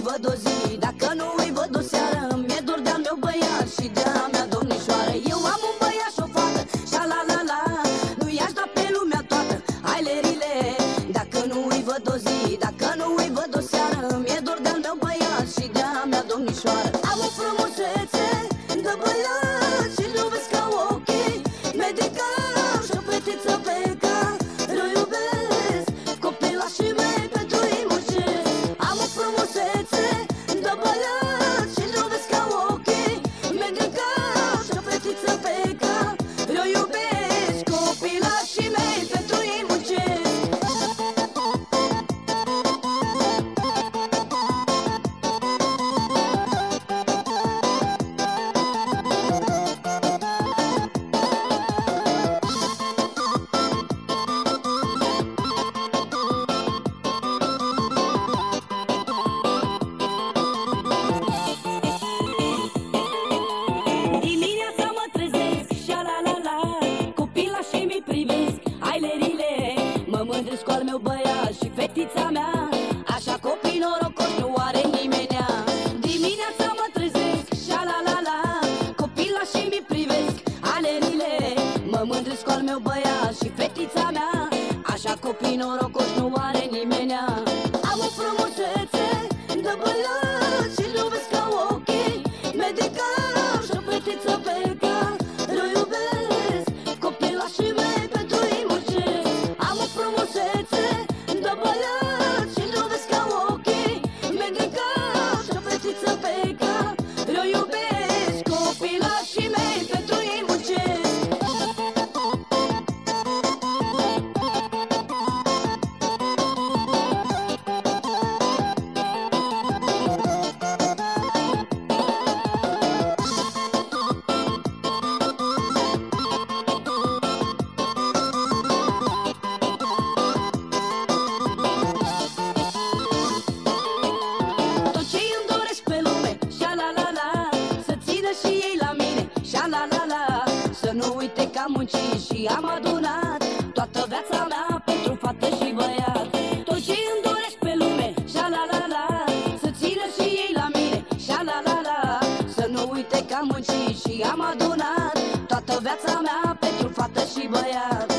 îi văd o zi Dacă nu Mă mândresc cu al meu băiat și fetița mea. Așa copii norocoși nu are nimenea. Dimineața mă trezesc și la la la. Copila și mi privesc Ailerile Mă mândresc cu al meu băiat și fetița mea. Așa copii norocoși nu are nimenea. Am o frumusețe de băiat am muncit și am adunat Toată viața mea pentru fată și băiat. Tot ce îmi doresc pe lume Sha la la la Să țină și ei la mine Sha la la la. Să nu uite că am muncit și am adunat Toată viața mea pentru fată și băiat